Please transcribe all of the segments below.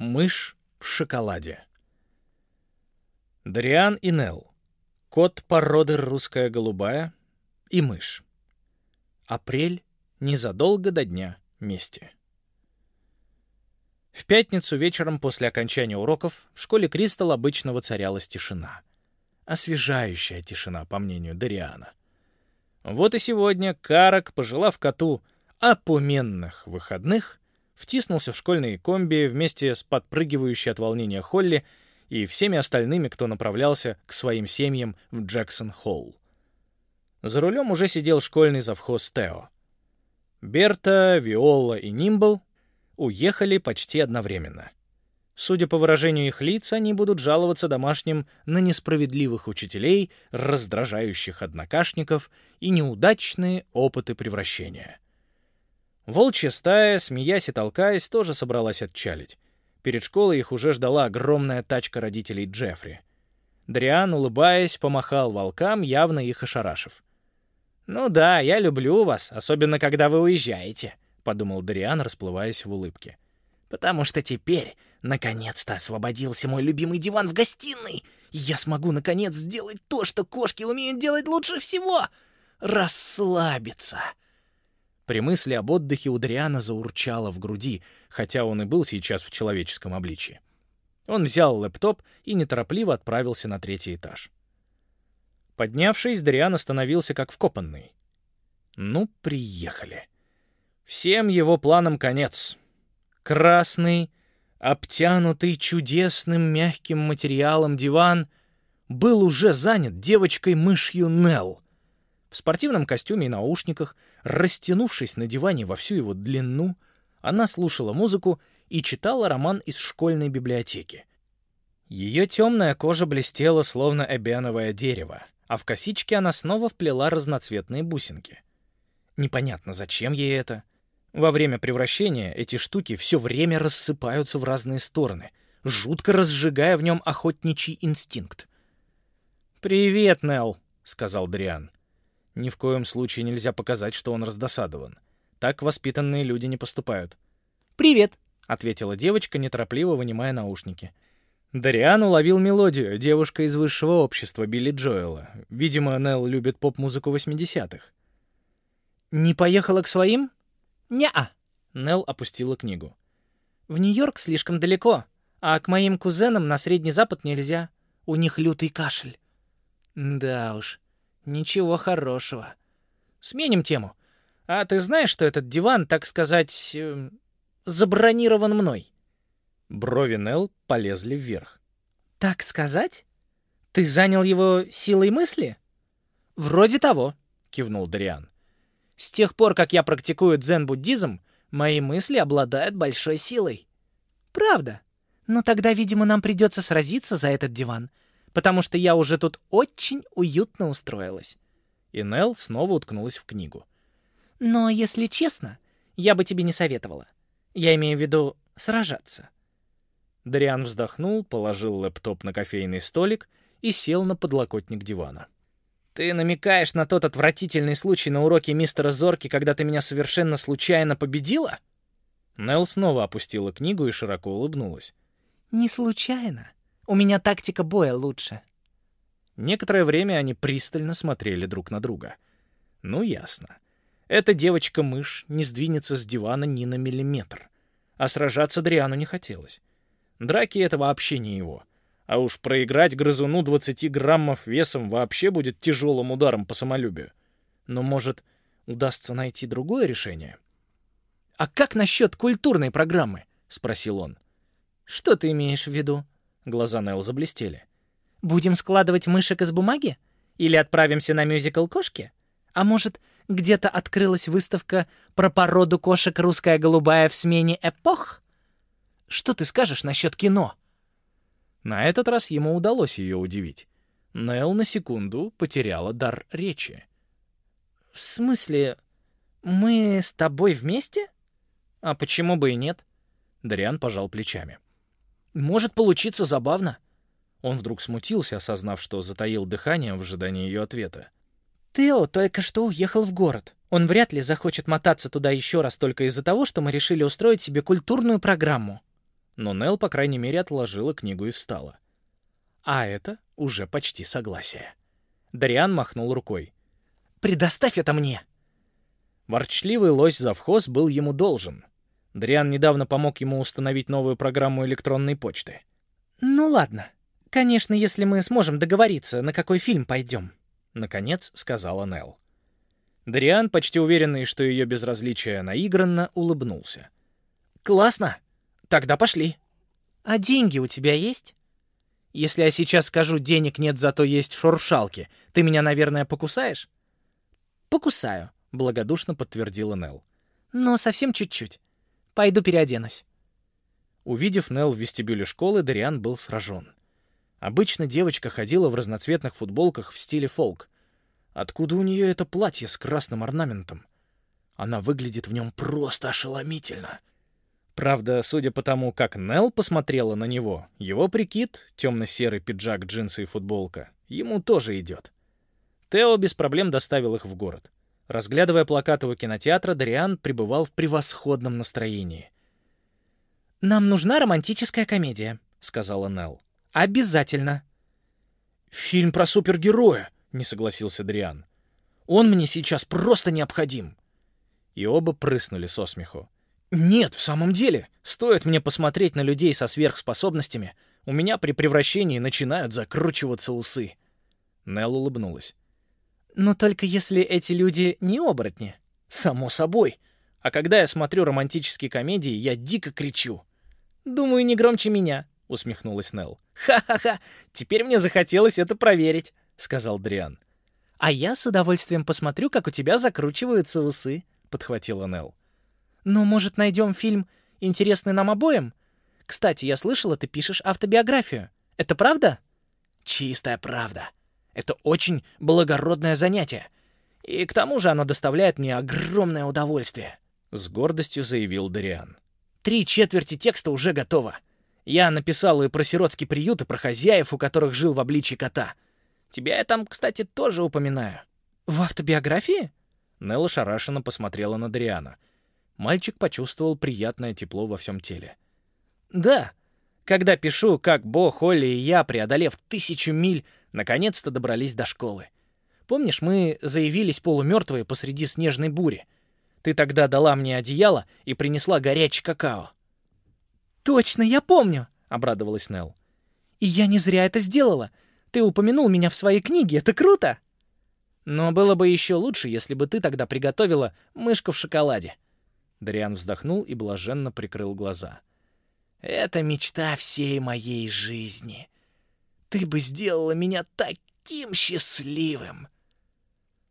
Мышь в шоколаде. Дриан и Нелл. Кот породы русская голубая и мышь. Апрель незадолго до дня мести. В пятницу вечером после окончания уроков в школе Кристал обычно воцарялась тишина. Освежающая тишина, по мнению Дариана. Вот и сегодня Карак, пожелав коту опуменных выходных, втиснулся в школьные комби вместе с подпрыгивающей от волнения Холли и всеми остальными, кто направлялся к своим семьям в Джексон-Холл. За рулем уже сидел школьный завхоз Тео. Берта, Виола и Нимбл уехали почти одновременно. Судя по выражению их лиц, они будут жаловаться домашним на несправедливых учителей, раздражающих однокашников и неудачные опыты превращения. Волчья стая, смеясь и толкаясь, тоже собралась отчалить. Перед школой их уже ждала огромная тачка родителей Джеффри. Дриан, улыбаясь, помахал волкам, явно их ошарашив. «Ну да, я люблю вас, особенно когда вы уезжаете», — подумал Дриан, расплываясь в улыбке. «Потому что теперь, наконец-то, освободился мой любимый диван в гостиной, и я смогу, наконец, сделать то, что кошки умеют делать лучше всего — расслабиться». При мысли об отдыхе у Дриана заурчало в груди, хотя он и был сейчас в человеческом обличии. Он взял лэптоп и неторопливо отправился на третий этаж. Поднявшись, Дриан остановился как вкопанный. Ну, приехали. Всем его планам конец. Красный, обтянутый чудесным мягким материалом диван был уже занят девочкой-мышью Нелл, в спортивном костюме и наушниках, растянувшись на диване во всю его длину, она слушала музыку и читала роман из школьной библиотеки. Ее темная кожа блестела, словно эбеновое дерево, а в косичке она снова вплела разноцветные бусинки. Непонятно, зачем ей это. Во время превращения эти штуки все время рассыпаются в разные стороны, жутко разжигая в нем охотничий инстинкт. «Привет, Нелл», — сказал Дриан. Ни в коем случае нельзя показать, что он раздосадован. Так воспитанные люди не поступают. «Привет», — ответила девочка, неторопливо вынимая наушники. Дариан уловил мелодию, девушка из высшего общества Билли Джоэла. Видимо, Нелл любит поп-музыку 80-х. «Не поехала к своим?» «Не-а», — Нелл опустила книгу. «В Нью-Йорк слишком далеко, а к моим кузенам на Средний Запад нельзя. У них лютый кашель». «Да уж, Ничего хорошего. Сменим тему. А ты знаешь, что этот диван, так сказать, э, забронирован мной? Брови Нелл полезли вверх. Так сказать? Ты занял его силой мысли? Вроде того, кивнул Дариан. С тех пор, как я практикую дзен-буддизм, мои мысли обладают большой силой. Правда? Но тогда, видимо, нам придется сразиться за этот диван потому что я уже тут очень уютно устроилась». И Нелл снова уткнулась в книгу. «Но, если честно, я бы тебе не советовала. Я имею в виду сражаться». Дариан вздохнул, положил лэптоп на кофейный столик и сел на подлокотник дивана. «Ты намекаешь на тот отвратительный случай на уроке мистера Зорки, когда ты меня совершенно случайно победила?» Нелл снова опустила книгу и широко улыбнулась. «Не случайно. У меня тактика боя лучше». Некоторое время они пристально смотрели друг на друга. Ну, ясно. Эта девочка-мышь не сдвинется с дивана ни на миллиметр. А сражаться Дриану не хотелось. Драки — это вообще не его. А уж проиграть грызуну 20 граммов весом вообще будет тяжелым ударом по самолюбию. Но, может, удастся найти другое решение? «А как насчет культурной программы?» — спросил он. «Что ты имеешь в виду?» Глаза Нелл заблестели. «Будем складывать мышек из бумаги? Или отправимся на мюзикл «Кошки»? А может, где-то открылась выставка про породу кошек «Русская голубая» в смене эпох? Что ты скажешь насчет кино?» На этот раз ему удалось ее удивить. Нелл на секунду потеряла дар речи. «В смысле, мы с тобой вместе?» «А почему бы и нет?» Дариан пожал плечами. Может получиться забавно. Он вдруг смутился, осознав, что затаил дыхание в ожидании ее ответа. Тео только что уехал в город. Он вряд ли захочет мотаться туда еще раз только из-за того, что мы решили устроить себе культурную программу. Но Нелл, по крайней мере, отложила книгу и встала. А это уже почти согласие. Дариан махнул рукой. «Предоставь это мне!» Ворчливый лось завхоз был ему должен. Дриан недавно помог ему установить новую программу электронной почты. «Ну ладно. Конечно, если мы сможем договориться, на какой фильм пойдем», — наконец сказала Нелл. Дриан, почти уверенный, что ее безразличие наигранно, улыбнулся. «Классно! Тогда пошли!» «А деньги у тебя есть?» «Если я сейчас скажу, денег нет, зато есть шуршалки, ты меня, наверное, покусаешь?» «Покусаю», — благодушно подтвердила Нелл. «Но совсем чуть-чуть. Пойду переоденусь». Увидев Нелл в вестибюле школы, Дариан был сражен. Обычно девочка ходила в разноцветных футболках в стиле фолк. Откуда у нее это платье с красным орнаментом? Она выглядит в нем просто ошеломительно. Правда, судя по тому, как Нелл посмотрела на него, его прикид, темно-серый пиджак, джинсы и футболка, ему тоже идет. Тео без проблем доставил их в город. Разглядывая плакаты у кинотеатра, Дариан пребывал в превосходном настроении. «Нам нужна романтическая комедия», — сказала Нелл. «Обязательно». «Фильм про супергероя», — не согласился Дриан. «Он мне сейчас просто необходим». И оба прыснули со смеху. «Нет, в самом деле, стоит мне посмотреть на людей со сверхспособностями, у меня при превращении начинают закручиваться усы». Нелл улыбнулась. Но только если эти люди не оборотни. Само собой. А когда я смотрю романтические комедии, я дико кричу. «Думаю, не громче меня», — усмехнулась Нелл. «Ха-ха-ха! Теперь мне захотелось это проверить», — сказал Дриан. «А я с удовольствием посмотрю, как у тебя закручиваются усы», — подхватила Нелл. «Ну, может, найдем фильм, интересный нам обоим? Кстати, я слышала, ты пишешь автобиографию. Это правда?» «Чистая правда», это очень благородное занятие. И к тому же оно доставляет мне огромное удовольствие», — с гордостью заявил Дариан. «Три четверти текста уже готово. Я написал и про сиротский приют, и про хозяев, у которых жил в обличье кота. Тебя я там, кстати, тоже упоминаю». «В автобиографии?» Нелла шарашенно посмотрела на Дариана. Мальчик почувствовал приятное тепло во всем теле. «Да, когда пишу, как Бо, Холли и я, преодолев тысячу миль, наконец-то добрались до школы. Помнишь, мы заявились полумертвые посреди снежной бури? Ты тогда дала мне одеяло и принесла горячий какао. «Точно, я помню!» — обрадовалась Нелл. «И я не зря это сделала. Ты упомянул меня в своей книге, это круто!» «Но было бы еще лучше, если бы ты тогда приготовила мышку в шоколаде». Дариан вздохнул и блаженно прикрыл глаза. «Это мечта всей моей жизни. Ты бы сделала меня таким счастливым!»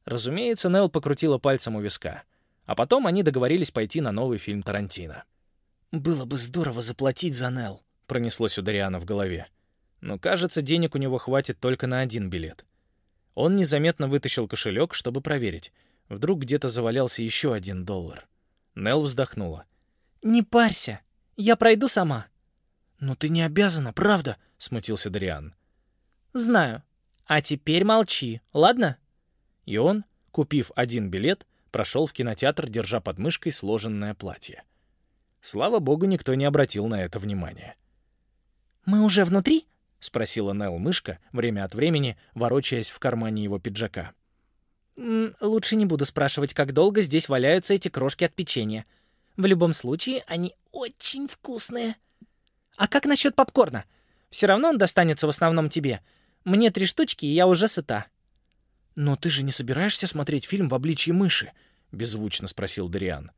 Разумеется, Нелл покрутила пальцем у виска. А потом они договорились пойти на новый фильм Тарантино. «Было бы здорово заплатить за Нелл», — пронеслось у Дариана в голове. Но, кажется, денег у него хватит только на один билет. Он незаметно вытащил кошелек, чтобы проверить. Вдруг где-то завалялся еще один доллар. Нелл вздохнула. «Не парься, я пройду сама». «Но ты не обязана, правда?» — смутился Дариан. «Знаю. А теперь молчи, ладно?» И он, купив один билет, прошел в кинотеатр, держа под мышкой сложенное платье. Слава богу, никто не обратил на это внимания. «Мы уже внутри?» — спросила Нелл мышка, время от времени ворочаясь в кармане его пиджака. «М «Лучше не буду спрашивать, как долго здесь валяются эти крошки от печенья. В любом случае, они очень вкусные. А как насчет попкорна? Все равно он достанется в основном тебе. Мне три штучки, и я уже сыта». «Но ты же не собираешься смотреть фильм в обличье мыши?» — беззвучно спросил Дариан.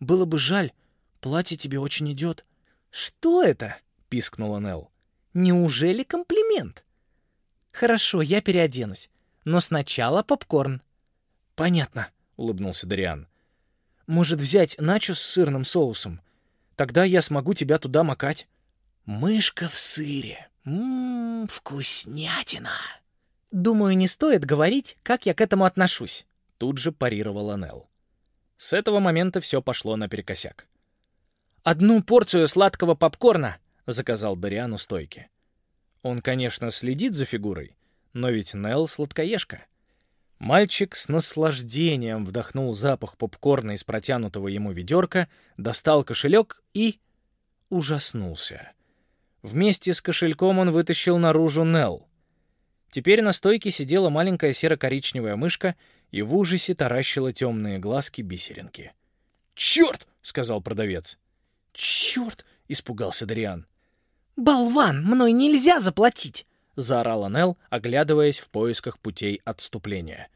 «Было бы жаль. Платье тебе очень идет». «Что это?» — пискнула Нелл. «Неужели комплимент?» «Хорошо, я переоденусь. Но сначала попкорн». «Понятно», — улыбнулся Дариан. «Может, взять начо с сырным соусом? Тогда я смогу тебя туда макать». «Мышка в сыре», Ммм, вкуснятина. Думаю, не стоит говорить, как я к этому отношусь. Тут же парировала Нелл. С этого момента все пошло наперекосяк. «Одну порцию сладкого попкорна!» — заказал Дариан у стойки. Он, конечно, следит за фигурой, но ведь Нелл сладкоежка. Мальчик с наслаждением вдохнул запах попкорна из протянутого ему ведерка, достал кошелек и... ужаснулся. Вместе с кошельком он вытащил наружу Нелл. Теперь на стойке сидела маленькая серо-коричневая мышка и в ужасе таращила темные глазки бисеринки. «Черт!» — сказал продавец. «Черт!» — испугался Дариан. «Болван, мной нельзя заплатить!» — заорала Нелл, оглядываясь в поисках путей отступления.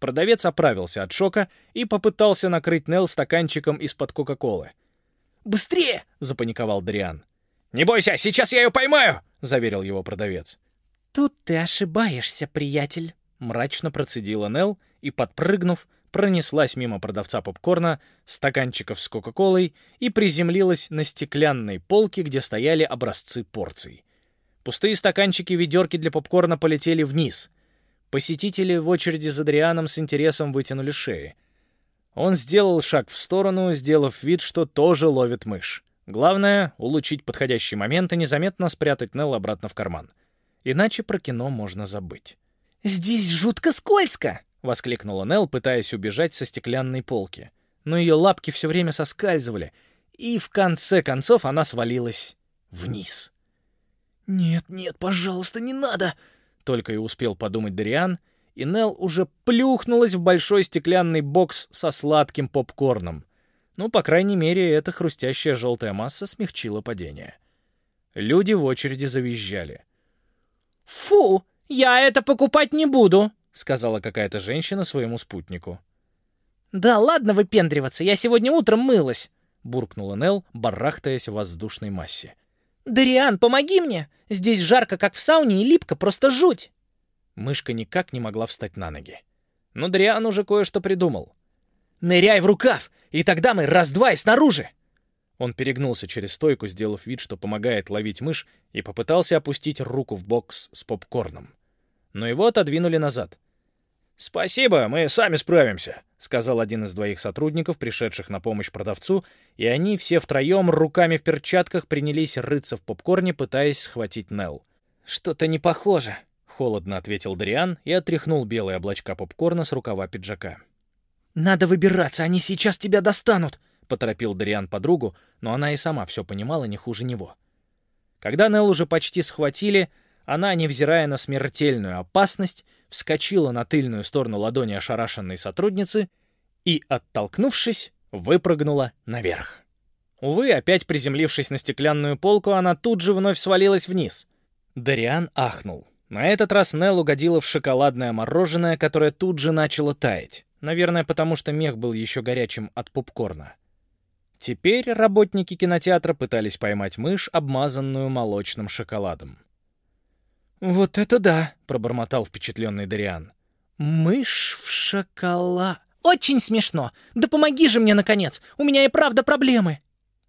Продавец оправился от шока и попытался накрыть Нелл стаканчиком из-под Кока-Колы. «Быстрее!» — запаниковал Дриан. «Не бойся, сейчас я ее поймаю!» — заверил его продавец. «Тут ты ошибаешься, приятель», — мрачно процедила Нелл и, подпрыгнув, пронеслась мимо продавца попкорна, стаканчиков с Кока-Колой и приземлилась на стеклянной полке, где стояли образцы порций. Пустые стаканчики и ведерки для попкорна полетели вниз. Посетители в очереди за Дрианом с интересом вытянули шеи. Он сделал шаг в сторону, сделав вид, что тоже ловит мышь. Главное — улучшить подходящий момент и незаметно спрятать Нелл обратно в карман. Иначе про кино можно забыть. «Здесь жутко скользко!» — воскликнула Нелл, пытаясь убежать со стеклянной полки. Но ее лапки все время соскальзывали, и в конце концов она свалилась вниз. «Нет, нет, пожалуйста, не надо!» — только и успел подумать Дариан, и Нелл уже плюхнулась в большой стеклянный бокс со сладким попкорном. Ну, по крайней мере, эта хрустящая желтая масса смягчила падение. Люди в очереди завизжали. «Фу, я это покупать не буду!» сказала какая-то женщина своему спутнику. «Да ладно выпендриваться, я сегодня утром мылась!» буркнула Нел, барахтаясь в воздушной массе. «Дариан, помоги мне! Здесь жарко, как в сауне, и липко, просто жуть!» Мышка никак не могла встать на ноги. Но Дариан уже кое-что придумал. «Ныряй в рукав, и тогда мы раз-два и снаружи!» Он перегнулся через стойку, сделав вид, что помогает ловить мышь, и попытался опустить руку в бокс с попкорном. Но его отодвинули назад. «Спасибо, мы сами справимся», — сказал один из двоих сотрудников, пришедших на помощь продавцу, и они все втроем руками в перчатках принялись рыться в попкорне, пытаясь схватить Нелл. «Что-то не похоже», — холодно ответил Дриан и отряхнул белые облачка попкорна с рукава пиджака. «Надо выбираться, они сейчас тебя достанут», — поторопил Дриан подругу, но она и сама все понимала не хуже него. Когда Нелл уже почти схватили, она, невзирая на смертельную опасность, вскочила на тыльную сторону ладони ошарашенной сотрудницы и, оттолкнувшись, выпрыгнула наверх. Увы, опять приземлившись на стеклянную полку, она тут же вновь свалилась вниз. Дариан ахнул. На этот раз Нелл угодила в шоколадное мороженое, которое тут же начало таять. Наверное, потому что мех был еще горячим от попкорна. Теперь работники кинотеатра пытались поймать мышь, обмазанную молочным шоколадом. «Вот это да!» — пробормотал впечатленный Дариан. «Мышь в шоколад...» «Очень смешно! Да помоги же мне, наконец! У меня и правда проблемы!»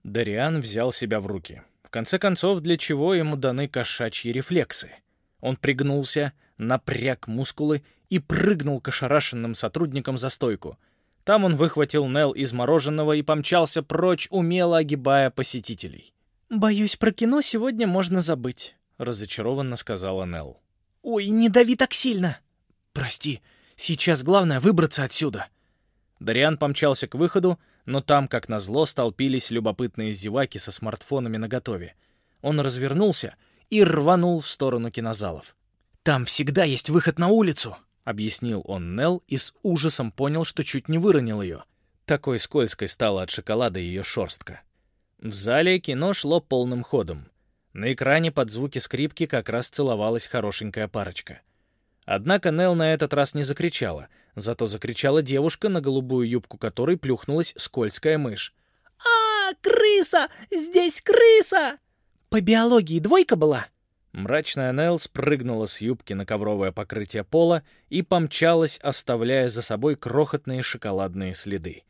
Дариан взял себя в руки. В конце концов, для чего ему даны кошачьи рефлексы? Он пригнулся, напряг мускулы и прыгнул к ошарашенным сотрудникам за стойку. Там он выхватил Нел из мороженого и помчался прочь, умело огибая посетителей. «Боюсь, про кино сегодня можно забыть», — разочарованно сказала Нелл. «Ой, не дави так сильно!» «Прости, сейчас главное выбраться отсюда!» Дариан помчался к выходу, но там, как назло, столпились любопытные зеваки со смартфонами наготове. Он развернулся и рванул в сторону кинозалов. «Там всегда есть выход на улицу!» — объяснил он Нелл и с ужасом понял, что чуть не выронил ее. Такой скользкой стала от шоколада ее шерстка. В зале кино шло полным ходом. На экране под звуки скрипки как раз целовалась хорошенькая парочка. Однако Нел на этот раз не закричала, зато закричала девушка, на голубую юбку которой плюхнулась скользкая мышь. «А, крыса! Здесь крыса!» «По биологии двойка была?» Мрачная Нел спрыгнула с юбки на ковровое покрытие пола и помчалась, оставляя за собой крохотные шоколадные следы.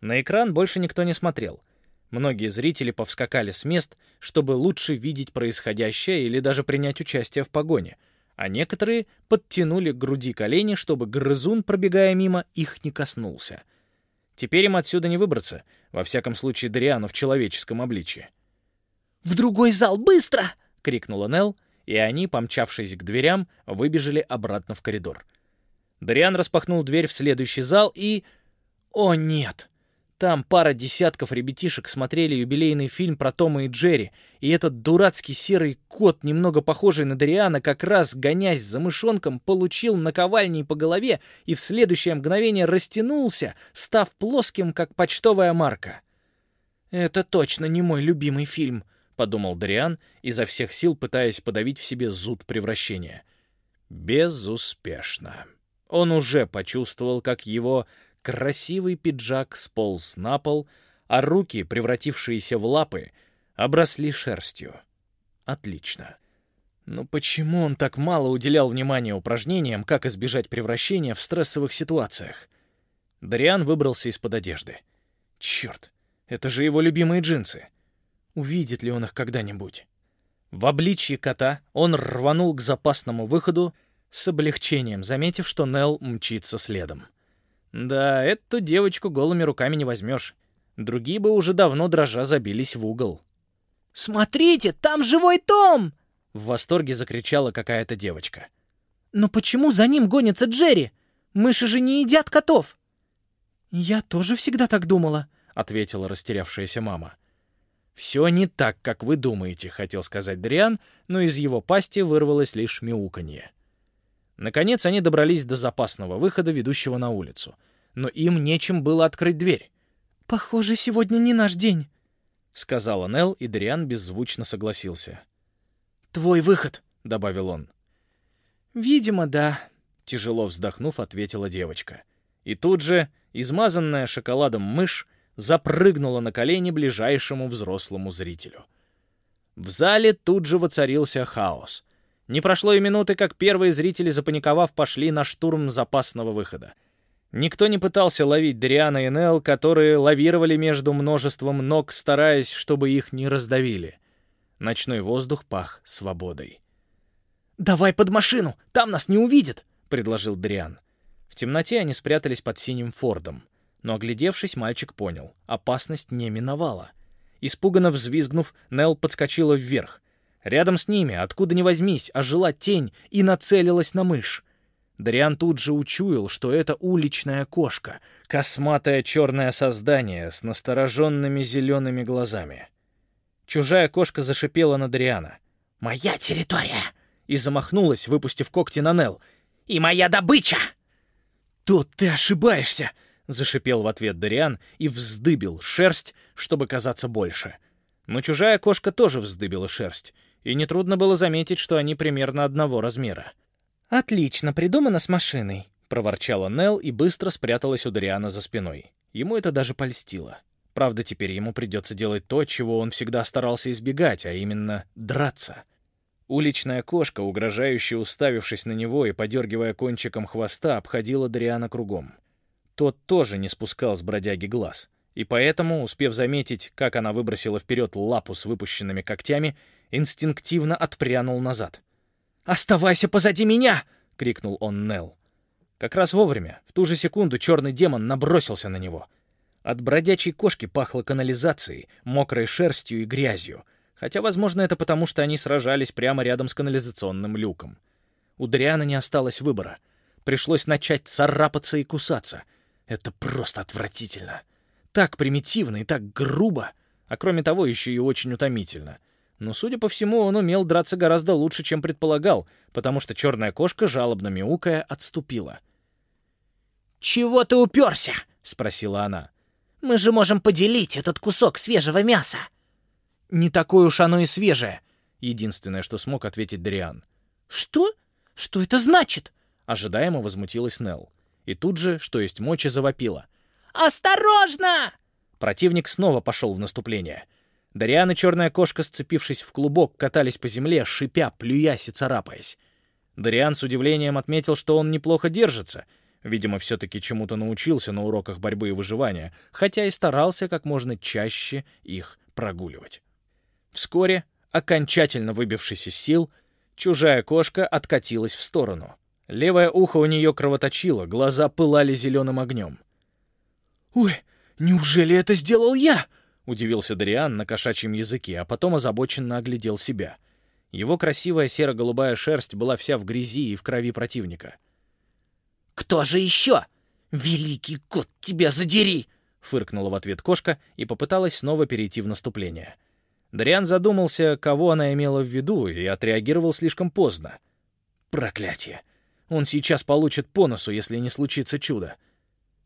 На экран больше никто не смотрел — Многие зрители повскакали с мест, чтобы лучше видеть происходящее или даже принять участие в погоне, а некоторые подтянули к груди колени, чтобы грызун, пробегая мимо, их не коснулся. Теперь им отсюда не выбраться, во всяком случае Дариану в человеческом обличье. «В другой зал, быстро!» — крикнула Нелл, и они, помчавшись к дверям, выбежали обратно в коридор. Дариан распахнул дверь в следующий зал и... О, нет! Там пара десятков ребятишек смотрели юбилейный фильм про Тома и Джерри, и этот дурацкий серый кот, немного похожий на Дариана, как раз, гонясь за мышонком, получил наковальней по голове и в следующее мгновение растянулся, став плоским, как почтовая марка. «Это точно не мой любимый фильм», — подумал Дариан, изо всех сил пытаясь подавить в себе зуд превращения. Безуспешно. Он уже почувствовал, как его Красивый пиджак сполз на пол, а руки, превратившиеся в лапы, обросли шерстью. Отлично. Но почему он так мало уделял внимания упражнениям, как избежать превращения в стрессовых ситуациях? Дариан выбрался из-под одежды. Черт, это же его любимые джинсы. Увидит ли он их когда-нибудь? В обличье кота он рванул к запасному выходу, с облегчением заметив, что Нел мчится следом. Да, эту девочку голыми руками не возьмешь. Другие бы уже давно дрожа забились в угол. «Смотрите, там живой Том!» В восторге закричала какая-то девочка. «Но почему за ним гонится Джерри? Мыши же не едят котов!» «Я тоже всегда так думала», — ответила растерявшаяся мама. «Все не так, как вы думаете», — хотел сказать Дриан, но из его пасти вырвалось лишь мяуканье. Наконец они добрались до запасного выхода, ведущего на улицу но им нечем было открыть дверь. «Похоже, сегодня не наш день», — сказала Нел, и Дриан беззвучно согласился. «Твой выход», — добавил он. «Видимо, да», — тяжело вздохнув, ответила девочка. И тут же, измазанная шоколадом мышь, запрыгнула на колени ближайшему взрослому зрителю. В зале тут же воцарился хаос. Не прошло и минуты, как первые зрители, запаниковав, пошли на штурм запасного выхода. Никто не пытался ловить Дриана и Нел, которые лавировали между множеством ног, стараясь, чтобы их не раздавили. Ночной воздух пах свободой. «Давай под машину, там нас не увидят», — предложил Дриан. В темноте они спрятались под синим фордом. Но, оглядевшись, мальчик понял — опасность не миновала. Испуганно взвизгнув, Нел подскочила вверх. Рядом с ними, откуда ни возьмись, ожила тень и нацелилась на мышь. Дариан тут же учуял, что это уличная кошка, косматое черное создание с настороженными зелеными глазами. Чужая кошка зашипела на Дариана. «Моя территория!» и замахнулась, выпустив когти на Нел. «И моя добыча!» «Тут ты ошибаешься!» — зашипел в ответ Дариан и вздыбил шерсть, чтобы казаться больше. Но чужая кошка тоже вздыбила шерсть, и нетрудно было заметить, что они примерно одного размера. «Отлично, придумано с машиной», — проворчала Нел и быстро спряталась у Дариана за спиной. Ему это даже польстило. Правда, теперь ему придется делать то, чего он всегда старался избегать, а именно драться. Уличная кошка, угрожающе уставившись на него и подергивая кончиком хвоста, обходила Дариана кругом. Тот тоже не спускал с бродяги глаз, и поэтому, успев заметить, как она выбросила вперед лапу с выпущенными когтями, инстинктивно отпрянул назад. «Оставайся позади меня!» — крикнул он Нел. Как раз вовремя, в ту же секунду черный демон набросился на него. От бродячей кошки пахло канализацией, мокрой шерстью и грязью, хотя, возможно, это потому, что они сражались прямо рядом с канализационным люком. У Дриана не осталось выбора. Пришлось начать царапаться и кусаться. Это просто отвратительно. Так примитивно и так грубо, а кроме того еще и очень утомительно — но, судя по всему, он умел драться гораздо лучше, чем предполагал, потому что черная кошка, жалобно мяукая, отступила. «Чего ты уперся?» — спросила она. «Мы же можем поделить этот кусок свежего мяса». «Не такое уж оно и свежее», — единственное, что смог ответить Дриан. «Что? Что это значит?» — ожидаемо возмутилась Нелл. И тут же, что есть мочи, завопила. «Осторожно!» Противник снова пошел в наступление — Дариан и черная кошка, сцепившись в клубок, катались по земле, шипя, плюясь и царапаясь. Дариан с удивлением отметил, что он неплохо держится. Видимо, все-таки чему-то научился на уроках борьбы и выживания, хотя и старался как можно чаще их прогуливать. Вскоре, окончательно выбившись из сил, чужая кошка откатилась в сторону. Левое ухо у нее кровоточило, глаза пылали зеленым огнем. «Ой, неужели это сделал я?» — удивился Дариан на кошачьем языке, а потом озабоченно оглядел себя. Его красивая серо-голубая шерсть была вся в грязи и в крови противника. «Кто же еще? Великий кот, тебя задери!» — фыркнула в ответ кошка и попыталась снова перейти в наступление. Дариан задумался, кого она имела в виду, и отреагировал слишком поздно. Проклятие! Он сейчас получит по носу, если не случится чудо.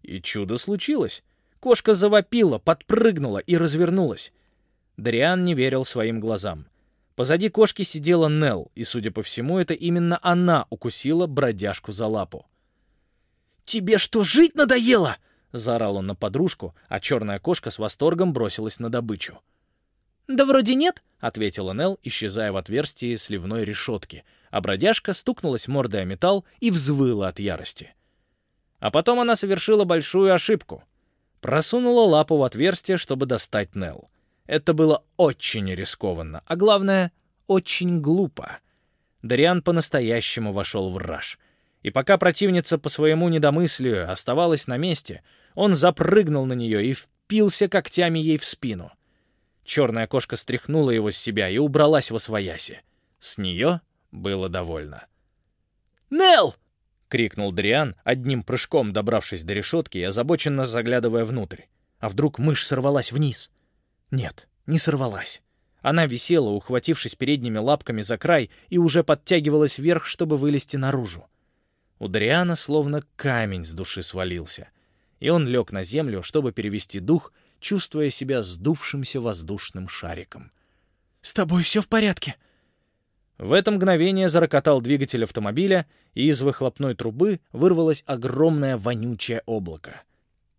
И чудо случилось. Кошка завопила, подпрыгнула и развернулась. Дариан не верил своим глазам. Позади кошки сидела Нел, и, судя по всему, это именно она укусила бродяжку за лапу. «Тебе что, жить надоело?» — заорал он на подружку, а черная кошка с восторгом бросилась на добычу. «Да вроде нет», — ответила Нел, исчезая в отверстии сливной решетки, а бродяжка стукнулась мордой о металл и взвыла от ярости. А потом она совершила большую ошибку. Просунула лапу в отверстие, чтобы достать Нел. Это было очень рискованно, а главное, очень глупо. Дариан по-настоящему вошел в раж. И пока противница по своему недомыслию оставалась на месте, он запрыгнул на нее и впился когтями ей в спину. Черная кошка стряхнула его с себя и убралась во свояси. С нее было довольно. «Нелл!» — крикнул Дриан, одним прыжком добравшись до решетки и озабоченно заглядывая внутрь. А вдруг мышь сорвалась вниз? Нет, не сорвалась. Она висела, ухватившись передними лапками за край, и уже подтягивалась вверх, чтобы вылезти наружу. У Дриана словно камень с души свалился, и он лег на землю, чтобы перевести дух, чувствуя себя сдувшимся воздушным шариком. «С тобой все в порядке?» В это мгновение зарокотал двигатель автомобиля, и из выхлопной трубы вырвалось огромное вонючее облако.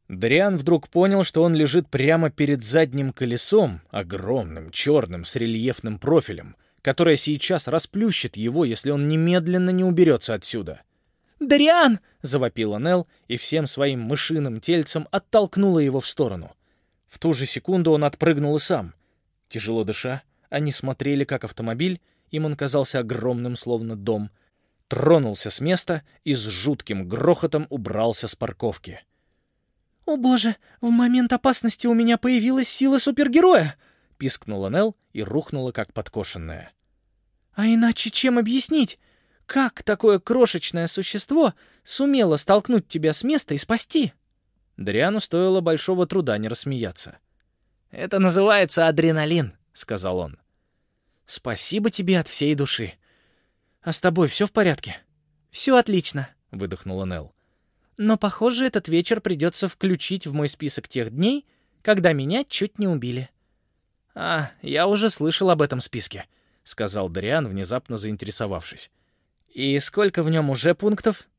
Дриан вдруг понял, что он лежит прямо перед задним колесом, огромным, черным, с рельефным профилем, которое сейчас расплющит его, если он немедленно не уберется отсюда. «Дариан!» — завопила Нел и всем своим мышиным тельцем оттолкнула его в сторону. В ту же секунду он отпрыгнул и сам. Тяжело дыша, они смотрели, как автомобиль, им он казался огромным, словно дом, тронулся с места и с жутким грохотом убрался с парковки. «О боже, в момент опасности у меня появилась сила супергероя!» — пискнула Нел и рухнула, как подкошенная. «А иначе чем объяснить? Как такое крошечное существо сумело столкнуть тебя с места и спасти?» Дриану стоило большого труда не рассмеяться. «Это называется адреналин», — сказал он. Спасибо тебе от всей души. А с тобой все в порядке? Все отлично, выдохнула Нел. Но, похоже, этот вечер придется включить в мой список тех дней, когда меня чуть не убили. А, я уже слышал об этом списке, сказал Дариан, внезапно заинтересовавшись. И сколько в нем уже пунктов?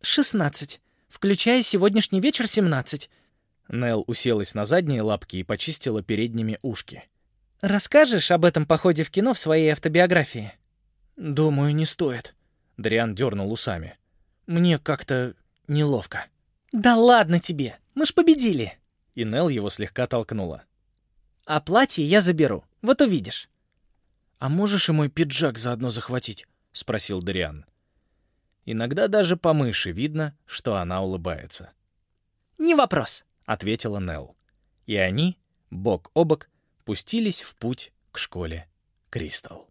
Шестнадцать, включая сегодняшний вечер семнадцать. Нел уселась на задние лапки и почистила передними ушки. Расскажешь об этом походе в кино в своей автобиографии? Думаю, не стоит. Дриан дернул усами. Мне как-то неловко. Да ладно тебе, мы ж победили. И Нел его слегка толкнула. А платье я заберу, вот увидишь. А можешь и мой пиджак заодно захватить? спросил Дриан. Иногда даже по мыши видно, что она улыбается. «Не вопрос», — ответила Нел. И они, бок о бок, пустились в путь к школе Кристал.